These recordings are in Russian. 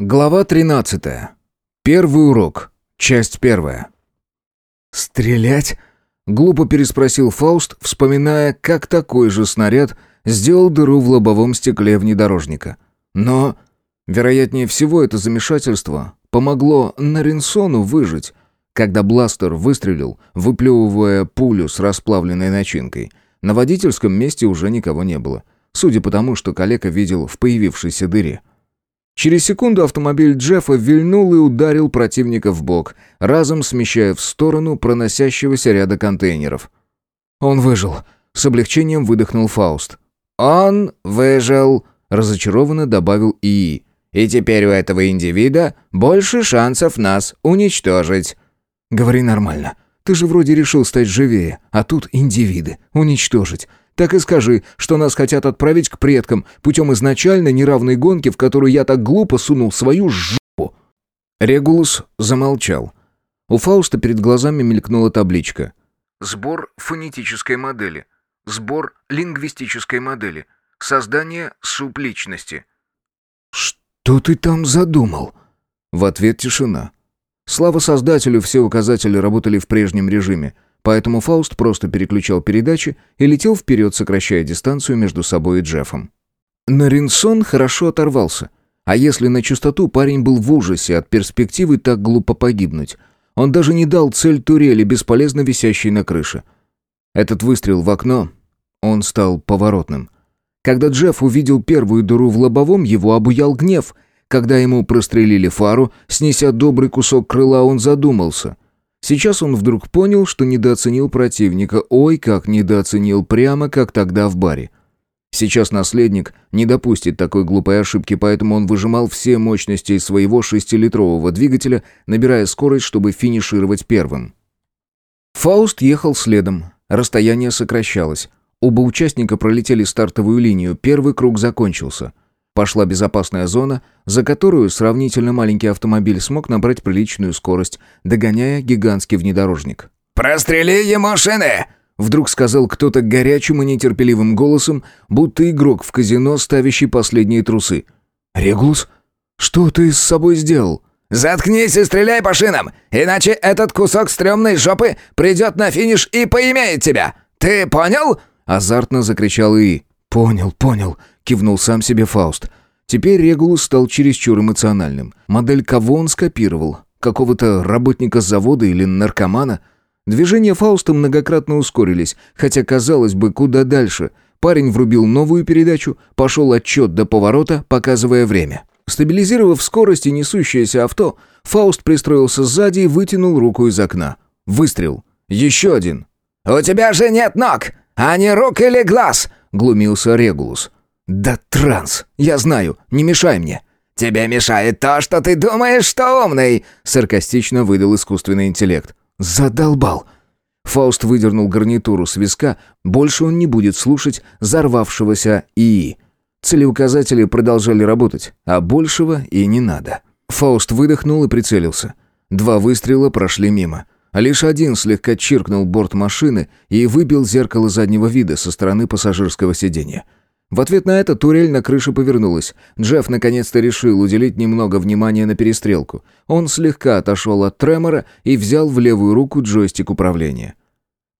Глава 13. Первый урок. Часть первая. «Стрелять?» — глупо переспросил Фауст, вспоминая, как такой же снаряд сделал дыру в лобовом стекле внедорожника. Но, вероятнее всего, это замешательство помогло Наринсону выжить, когда бластер выстрелил, выплевывая пулю с расплавленной начинкой. На водительском месте уже никого не было, судя по тому, что коллега видел в появившейся дыре — Через секунду автомобиль Джеффа вильнул и ударил противника в бок, разом смещая в сторону проносящегося ряда контейнеров. «Он выжил», — с облегчением выдохнул Фауст. «Он выжил», — разочарованно добавил ИИ. «И теперь у этого индивида больше шансов нас уничтожить». «Говори нормально. Ты же вроде решил стать живее, а тут индивиды. Уничтожить. Так и скажи, что нас хотят отправить к предкам путем изначально неравной гонки, в которую я так глупо сунул свою жопу». Регулус замолчал. У Фауста перед глазами мелькнула табличка. «Сбор фонетической модели. Сбор лингвистической модели. Создание субличности». «Что ты там задумал?» В ответ тишина. Слава создателю, все указатели работали в прежнем режиме – Поэтому Фауст просто переключал передачи и летел вперед, сокращая дистанцию между собой и Джеффом. Наринсон хорошо оторвался. А если на чистоту, парень был в ужасе от перспективы так глупо погибнуть. Он даже не дал цель турели, бесполезно висящей на крыше. Этот выстрел в окно, он стал поворотным. Когда Джефф увидел первую дыру в лобовом, его обуял гнев. Когда ему прострелили фару, снеся добрый кусок крыла, он задумался — Сейчас он вдруг понял, что недооценил противника. Ой, как недооценил, прямо как тогда в баре. Сейчас наследник не допустит такой глупой ошибки, поэтому он выжимал все мощности из своего шестилитрового двигателя, набирая скорость, чтобы финишировать первым. Фауст ехал следом. Расстояние сокращалось. Оба участника пролетели стартовую линию, первый круг закончился. Пошла безопасная зона, за которую сравнительно маленький автомобиль смог набрать приличную скорость, догоняя гигантский внедорожник. «Прострели ему шины!» Вдруг сказал кто-то горячим и нетерпеливым голосом, будто игрок в казино, ставящий последние трусы. «Регулус, что ты с собой сделал?» «Заткнись и стреляй по шинам, иначе этот кусок стрёмной жопы придет на финиш и поимеет тебя! Ты понял?» Азартно закричал И. «Понял, понял», — кивнул сам себе Фауст. Теперь Регулус стал чересчур эмоциональным. Модель кого он скопировал? Какого-то работника завода или наркомана? Движения Фауста многократно ускорились, хотя, казалось бы, куда дальше. Парень врубил новую передачу, пошел отчет до поворота, показывая время. Стабилизировав скорость и несущееся авто, Фауст пристроился сзади и вытянул руку из окна. Выстрел. Еще один. «У тебя же нет ног, а не рук или глаз!» — глумился Регулус. «Да транс! Я знаю, не мешай мне!» «Тебе мешает то, что ты думаешь, что умный!» Саркастично выдал искусственный интеллект. «Задолбал!» Фауст выдернул гарнитуру с виска, больше он не будет слушать взорвавшегося ИИ. Целеуказатели продолжали работать, а большего и не надо. Фауст выдохнул и прицелился. Два выстрела прошли мимо. Лишь один слегка чиркнул борт машины и выбил зеркало заднего вида со стороны пассажирского сиденья. В ответ на это турель на крыше повернулась. Джефф наконец-то решил уделить немного внимания на перестрелку. Он слегка отошел от тремора и взял в левую руку джойстик управления.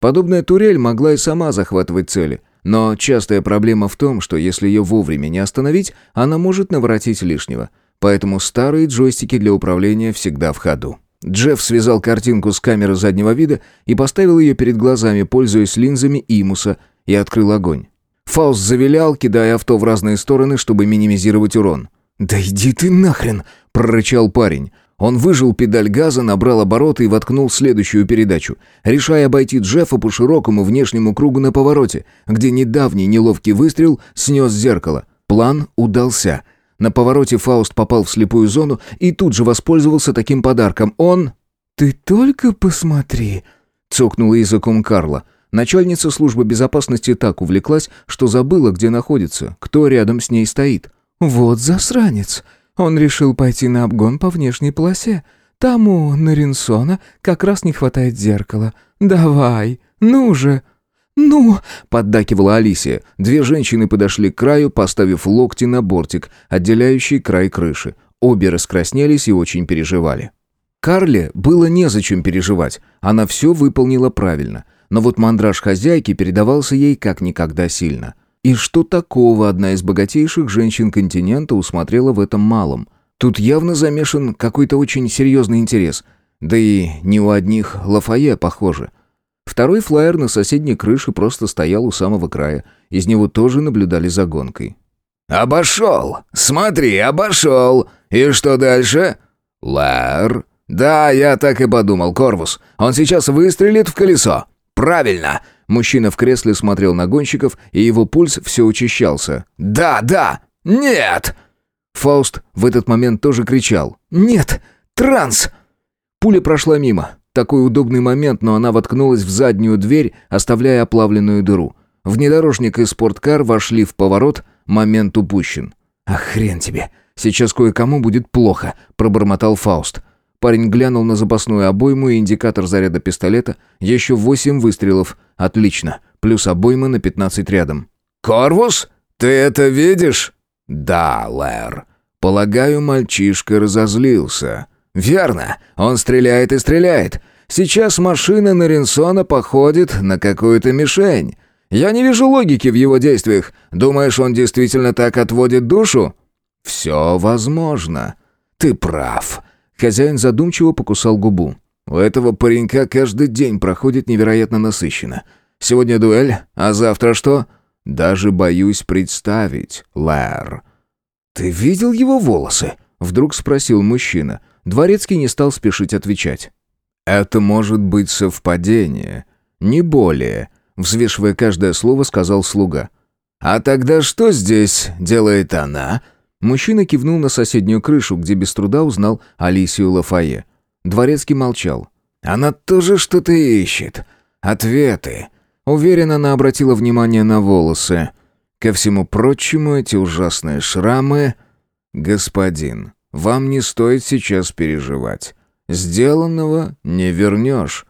Подобная турель могла и сама захватывать цели, но частая проблема в том, что если ее вовремя не остановить, она может наворотить лишнего. Поэтому старые джойстики для управления всегда в ходу. Джефф связал картинку с камеры заднего вида и поставил ее перед глазами, пользуясь линзами Имуса, и открыл огонь. Фауст завилял, кидая авто в разные стороны, чтобы минимизировать урон. «Да иди ты нахрен!» – прорычал парень. Он выжил педаль газа, набрал обороты и воткнул следующую передачу, решая обойти Джеффа по широкому внешнему кругу на повороте, где недавний неловкий выстрел снес зеркало. План удался. На повороте Фауст попал в слепую зону и тут же воспользовался таким подарком. Он... «Ты только посмотри!» — цокнула языком Карла — Начальница службы безопасности так увлеклась, что забыла, где находится, кто рядом с ней стоит. «Вот засранец! Он решил пойти на обгон по внешней полосе. Там у Наринсона как раз не хватает зеркала. Давай, ну же!» «Ну!» — поддакивала Алисия. Две женщины подошли к краю, поставив локти на бортик, отделяющий край крыши. Обе раскраснелись и очень переживали. Карле было незачем переживать, она все выполнила правильно, но вот мандраж хозяйки передавался ей как никогда сильно. И что такого одна из богатейших женщин континента усмотрела в этом малом? Тут явно замешан какой-то очень серьезный интерес, да и не у одних Лафае, похоже. Второй флайер на соседней крыше просто стоял у самого края, из него тоже наблюдали за гонкой. «Обошел! Смотри, обошел! И что дальше?» «Лэр?» «Да, я так и подумал, Корвус. Он сейчас выстрелит в колесо». «Правильно!» Мужчина в кресле смотрел на гонщиков, и его пульс все учащался. «Да, да! Нет!» Фауст в этот момент тоже кричал. «Нет! Транс!» Пуля прошла мимо. Такой удобный момент, но она воткнулась в заднюю дверь, оставляя оплавленную дыру. Внедорожник и спорткар вошли в поворот, момент упущен. «Ах, хрен тебе! Сейчас кое-кому будет плохо», — пробормотал Фауст. Парень глянул на запасную обойму и индикатор заряда пистолета. Еще восемь выстрелов. Отлично. Плюс обойма на пятнадцать рядом. «Корвус, ты это видишь?» «Да, Лэр. Полагаю, мальчишка разозлился». «Верно. Он стреляет и стреляет. Сейчас машина Наринсона походит на какую-то мишень. Я не вижу логики в его действиях. Думаешь, он действительно так отводит душу?» «Все возможно. Ты прав. Хозяин задумчиво покусал губу. «У этого паренька каждый день проходит невероятно насыщенно. Сегодня дуэль, а завтра что? Даже боюсь представить, Лэр». «Ты видел его волосы?» — вдруг спросил мужчина. Дворецкий не стал спешить отвечать. «Это может быть совпадение, не более», — взвешивая каждое слово, сказал слуга. «А тогда что здесь делает она?» Мужчина кивнул на соседнюю крышу, где без труда узнал Алисию Лафае. Дворецкий молчал. «Она тоже что-то ищет. Ответы». Уверенно она обратила внимание на волосы. Ко всему прочему, эти ужасные шрамы... «Господин, вам не стоит сейчас переживать. Сделанного не вернешь.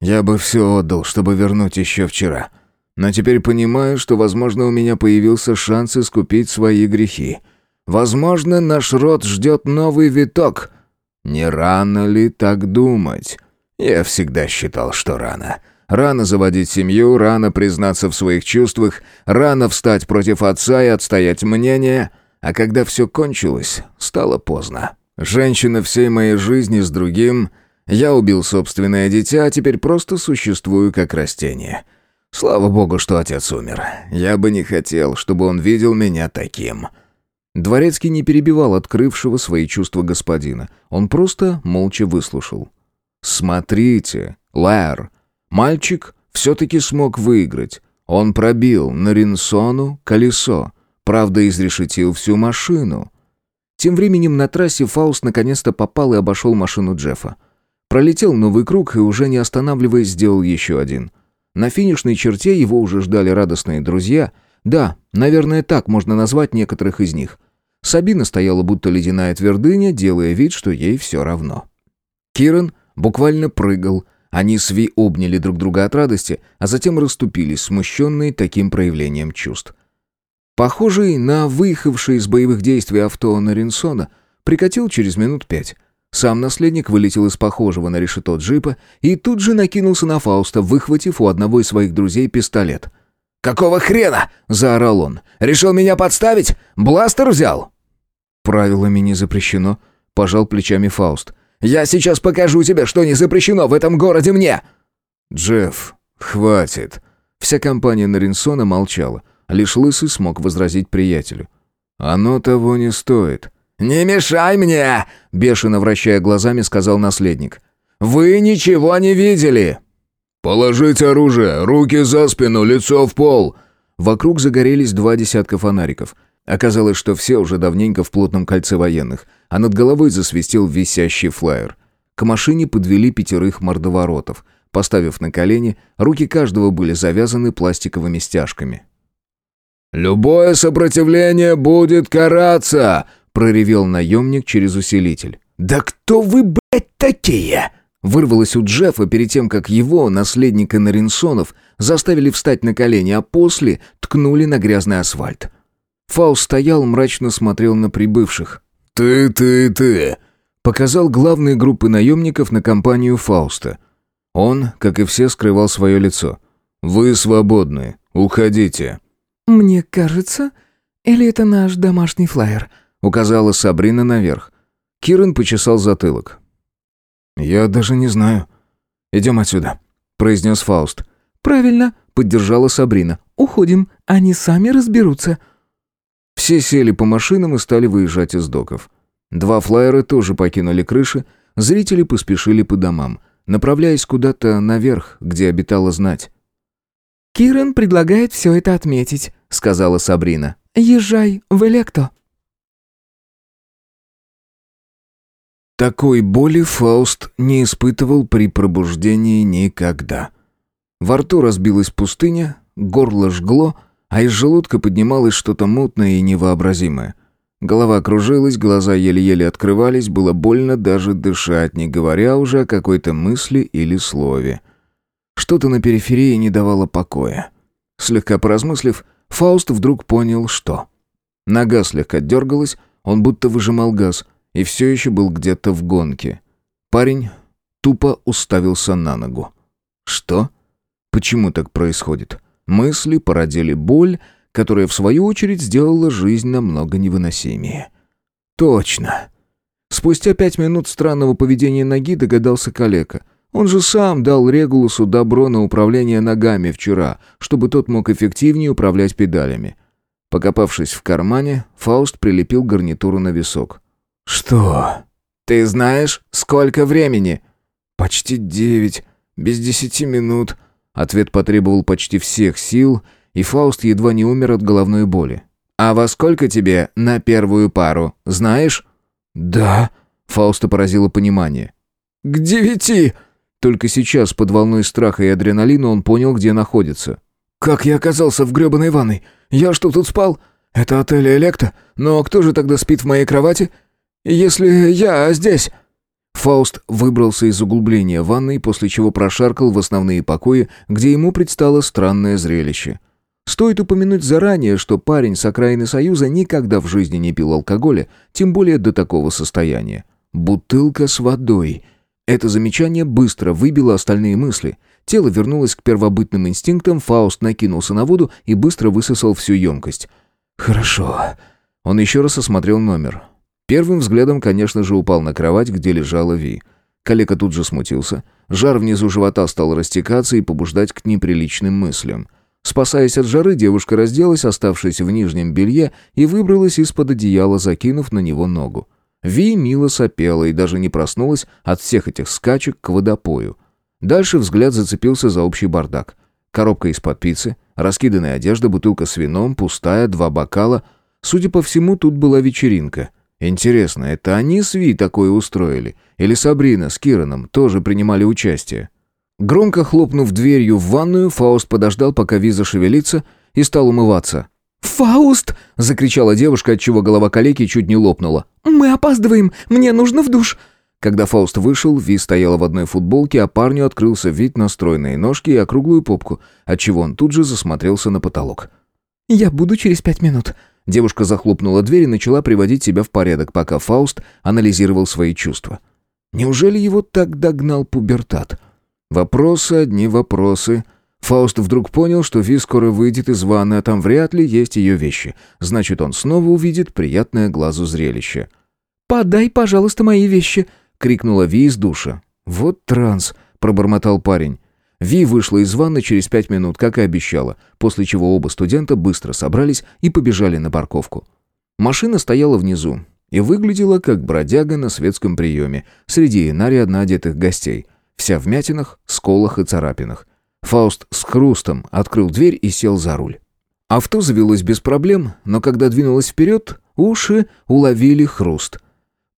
Я бы все отдал, чтобы вернуть еще вчера. Но теперь понимаю, что, возможно, у меня появился шанс искупить свои грехи. Возможно, наш род ждет новый виток. Не рано ли так думать? Я всегда считал, что рано. Рано заводить семью, рано признаться в своих чувствах, рано встать против отца и отстоять мнение. А когда все кончилось, стало поздно. Женщина всей моей жизни с другим. Я убил собственное дитя, а теперь просто существую как растение. Слава богу, что отец умер. Я бы не хотел, чтобы он видел меня таким. Дворецкий не перебивал открывшего свои чувства господина. Он просто молча выслушал. «Смотрите, Лэр, мальчик все-таки смог выиграть. Он пробил на Ринсону колесо, правда, изрешетил всю машину». Тем временем на трассе Фауст наконец-то попал и обошел машину Джеффа. Пролетел новый круг и, уже не останавливаясь, сделал еще один. На финишной черте его уже ждали радостные друзья — да, наверное, так можно назвать некоторых из них. Сабина стояла будто ледяная твердыня, делая вид, что ей все равно. Киран буквально прыгал. Они с Ви обняли друг друга от радости, а затем расступились, смущенные таким проявлением чувств. Похожий на выехавший из боевых действий авто Наринсона, прикатил через минут пять. Сам наследник вылетел из похожего на решето джипа и тут же накинулся на Фауста, выхватив у одного из своих друзей пистолет — «Какого хрена?» — заорал он. «Решил меня подставить? Бластер взял?» «Правилами не запрещено», — пожал плечами Фауст. «Я сейчас покажу тебе, что не запрещено в этом городе мне!» «Джефф, хватит». Вся компания Наринсона молчала. Лишь Лысый смог возразить приятелю. «Оно того не стоит». «Не мешай мне!» — бешено вращая глазами, сказал наследник. «Вы ничего не видели!» «Положить оружие! Руки за спину, лицо в пол!» Вокруг загорелись два десятка фонариков. Оказалось, что все уже давненько в плотном кольце военных, а над головой засвистел висящий флаер. К машине подвели пятерых мордоворотов. Поставив на колени, руки каждого были завязаны пластиковыми стяжками. «Любое сопротивление будет караться!» — проревел наемник через усилитель. «Да кто вы, блядь, такие?» Вырвалось у Джеффа перед тем, как его, наследника Наринсонов, заставили встать на колени, а после ткнули на грязный асфальт. Фаус стоял, мрачно смотрел на прибывших. «Ты, ты, ты!» Показал главные группы наемников на компанию Фауста. Он, как и все, скрывал свое лицо. «Вы свободны. Уходите». «Мне кажется, или это наш домашний флаер?» указала Сабрина наверх. Киран почесал затылок. «Я даже не знаю. Идем отсюда», — произнес Фауст. «Правильно», — поддержала Сабрина. «Уходим, они сами разберутся». Все сели по машинам и стали выезжать из доков. Два флайера тоже покинули крыши, зрители поспешили по домам, направляясь куда-то наверх, где обитала знать. «Киран предлагает все это отметить», — сказала Сабрина. «Езжай в Электо». Такой боли Фауст не испытывал при пробуждении никогда. Во рту разбилась пустыня, горло жгло, а из желудка поднималось что-то мутное и невообразимое. Голова кружилась, глаза еле-еле открывались, было больно даже дышать, не говоря уже о какой-то мысли или слове. Что-то на периферии не давало покоя. Слегка поразмыслив, Фауст вдруг понял, что. Нога слегка дергалась, он будто выжимал газ — и все еще был где-то в гонке. Парень тупо уставился на ногу. Что? Почему так происходит? Мысли породили боль, которая в свою очередь сделала жизнь намного невыносимее. Точно. Спустя пять минут странного поведения ноги догадался калека. Он же сам дал Регулусу добро на управление ногами вчера, чтобы тот мог эффективнее управлять педалями. Покопавшись в кармане, Фауст прилепил гарнитуру на висок. «Что? Ты знаешь, сколько времени?» «Почти девять, без десяти минут». Ответ потребовал почти всех сил, и Фауст едва не умер от головной боли. «А во сколько тебе на первую пару, знаешь?» «Да», — Фауста поразило понимание. «К девяти!» Только сейчас, под волной страха и адреналина, он понял, где находится. «Как я оказался в грёбаной ванной? Я что, тут спал? Это отель Электа? Но кто же тогда спит в моей кровати? «Если я здесь...» Фауст выбрался из углубления ванной, после чего прошаркал в основные покои, где ему предстало странное зрелище. Стоит упомянуть заранее, что парень с окраины Союза никогда в жизни не пил алкоголя, тем более до такого состояния. Бутылка с водой. Это замечание быстро выбило остальные мысли. Тело вернулось к первобытным инстинктам, Фауст накинулся на воду и быстро высосал всю емкость. «Хорошо». Он еще раз осмотрел номер. Первым взглядом, конечно же, упал на кровать, где лежала Ви. Калека тут же смутился. Жар внизу живота стал растекаться и побуждать к неприличным мыслям. Спасаясь от жары, девушка разделась, оставшись в нижнем белье, и выбралась из-под одеяла, закинув на него ногу. Ви мило сопела и даже не проснулась от всех этих скачек к водопою. Дальше взгляд зацепился за общий бардак. Коробка из-под пиццы, раскиданная одежда, бутылка с вином, пустая, два бокала. Судя по всему, тут была вечеринка — Интересно, это они с Ви такое устроили? Или Сабрина с Кираном тоже принимали участие? Громко хлопнув дверью в ванную, Фауст подождал, пока Ви зашевелится, и стал умываться. «Фауст!» — закричала девушка, отчего голова калеки чуть не лопнула. «Мы опаздываем! Мне нужно в душ!» Когда Фауст вышел, Ви стояла в одной футболке, а парню открылся вид на стройные ножки и округлую попку, отчего он тут же засмотрелся на потолок. «Я буду через пять минут», Девушка захлопнула дверь и начала приводить себя в порядок, пока Фауст анализировал свои чувства. Неужели его так догнал пубертат? Вопросы одни вопросы. Фауст вдруг понял, что Ви скоро выйдет из ванны, а там вряд ли есть ее вещи. Значит, он снова увидит приятное глазу зрелище. «Подай, пожалуйста, мои вещи!» — крикнула Ви из душа. «Вот транс!» — пробормотал парень. Ви вышла из ванны через пять минут, как и обещала, после чего оба студента быстро собрались и побежали на парковку. Машина стояла внизу и выглядела как бродяга на светском приеме среди нарядно одетых гостей, вся в мятинах, сколах и царапинах. Фауст с хрустом открыл дверь и сел за руль. Авто завелось без проблем, но когда двинулось вперед, уши уловили хруст –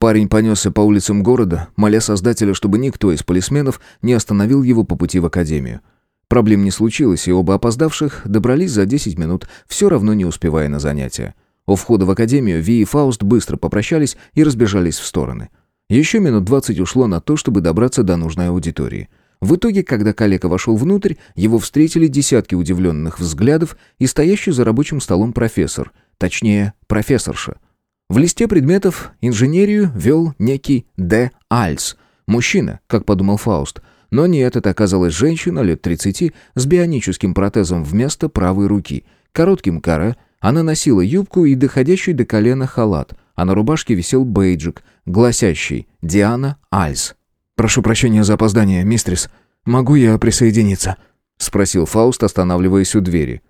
Парень понесся по улицам города, моля создателя, чтобы никто из полисменов не остановил его по пути в академию. Проблем не случилось, и оба опоздавших добрались за 10 минут, все равно не успевая на занятия. У входа в академию Ви и Фауст быстро попрощались и разбежались в стороны. Еще минут 20 ушло на то, чтобы добраться до нужной аудитории. В итоге, когда коллега вошел внутрь, его встретили десятки удивленных взглядов и стоящий за рабочим столом профессор, точнее, профессорша – В листе предметов инженерию вел некий Д. Альс. Мужчина, как подумал Фауст. Но нет, это оказалась женщина лет 30 с бионическим протезом вместо правой руки. Коротким каре, она носила юбку и доходящий до колена халат, а на рубашке висел бейджик, гласящий «Диана Альс». «Прошу прощения за опоздание, мистрис. Могу я присоединиться?» — спросил Фауст, останавливаясь у двери.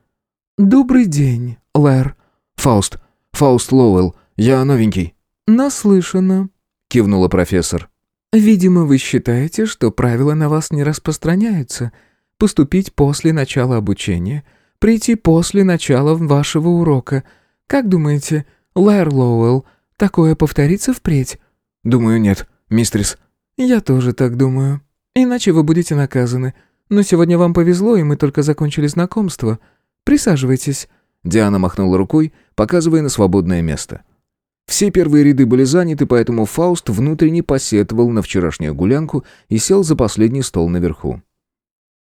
«Добрый день, Лэр». «Фауст. Фауст Лоуэлл. Я новенький». «Наслышана», — кивнула профессор. «Видимо, вы считаете, что правила на вас не распространяются. Поступить после начала обучения, прийти после начала вашего урока. Как думаете, Лэр Лоуэлл, такое повторится впредь?» «Думаю, нет, мистрис». «Я тоже так думаю. Иначе вы будете наказаны. Но сегодня вам повезло, и мы только закончили знакомство. Присаживайтесь». Диана махнула рукой, показывая на свободное место. Все первые ряды были заняты, поэтому Фауст внутренне посетовал на вчерашнюю гулянку и сел за последний стол наверху.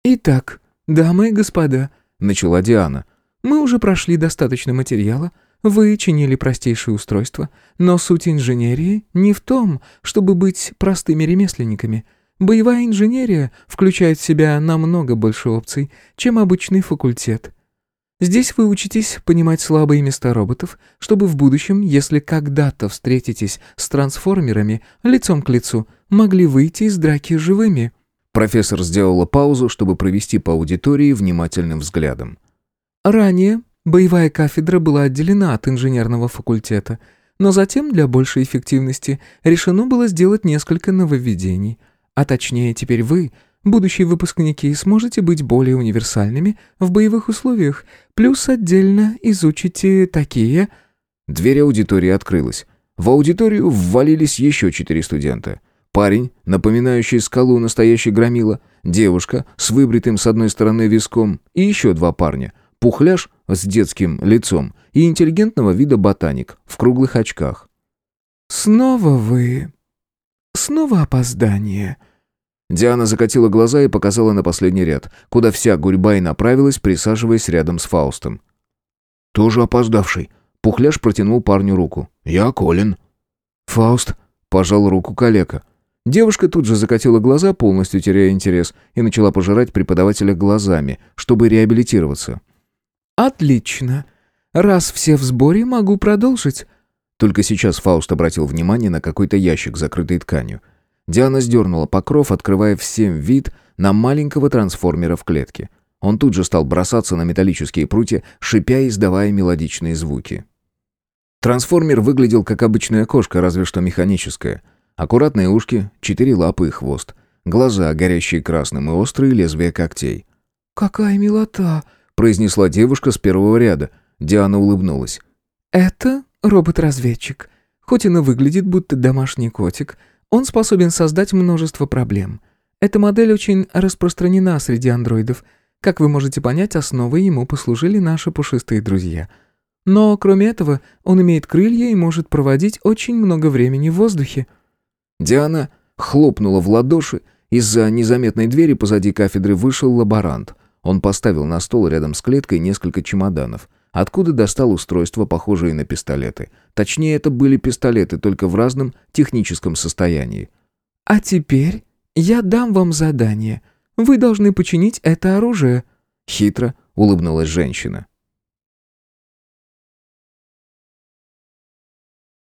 «Итак, дамы и господа», — начала Диана, — «мы уже прошли достаточно материала, вы чинили простейшие устройства, но суть инженерии не в том, чтобы быть простыми ремесленниками. Боевая инженерия включает в себя намного больше опций, чем обычный факультет. Здесь вы учитесь понимать слабые места роботов, чтобы в будущем, если когда-то встретитесь с трансформерами лицом к лицу, могли выйти из драки живыми». Профессор сделала паузу, чтобы провести по аудитории внимательным взглядом. «Ранее боевая кафедра была отделена от инженерного факультета, но затем для большей эффективности решено было сделать несколько нововведений. А точнее, теперь вы — Будущие выпускники сможете быть более универсальными в боевых условиях, плюс отдельно изучите такие...» Дверь аудитории открылась. В аудиторию ввалились еще четыре студента. Парень, напоминающий скалу настоящий громила, девушка с выбритым с одной стороны виском и еще два парня, пухляш с детским лицом и интеллигентного вида ботаник в круглых очках. «Снова вы... снова опоздание», Диана закатила глаза и показала на последний ряд, куда вся гурьба и направилась, присаживаясь рядом с Фаустом. «Тоже опоздавший». Пухляш протянул парню руку. «Я Колин». «Фауст», — пожал руку калека. Девушка тут же закатила глаза, полностью теряя интерес, и начала пожирать преподавателя глазами, чтобы реабилитироваться. «Отлично. Раз все в сборе, могу продолжить». Только сейчас Фауст обратил внимание на какой-то ящик, закрытый тканью. Диана сдернула покров, открывая всем вид на маленького трансформера в клетке. Он тут же стал бросаться на металлические прутья, шипя и издавая мелодичные звуки. Трансформер выглядел как обычная кошка, разве что механическая. Аккуратные ушки, четыре лапы и хвост. Глаза, горящие красным, и острые лезвия когтей. «Какая милота!» — произнесла девушка с первого ряда. Диана улыбнулась. «Это робот-разведчик. Хоть и выглядит, будто домашний котик, он способен создать множество проблем. Эта модель очень распространена среди андроидов. Как вы можете понять, основой ему послужили наши пушистые друзья. Но, кроме этого, он имеет крылья и может проводить очень много времени в воздухе. Диана хлопнула в ладоши. Из-за незаметной двери позади кафедры вышел лаборант. Он поставил на стол рядом с клеткой несколько чемоданов – Откуда достал устройство, похожее на пистолеты? Точнее, это были пистолеты, только в разном техническом состоянии. «А теперь я дам вам задание. Вы должны починить это оружие». Хитро улыбнулась женщина.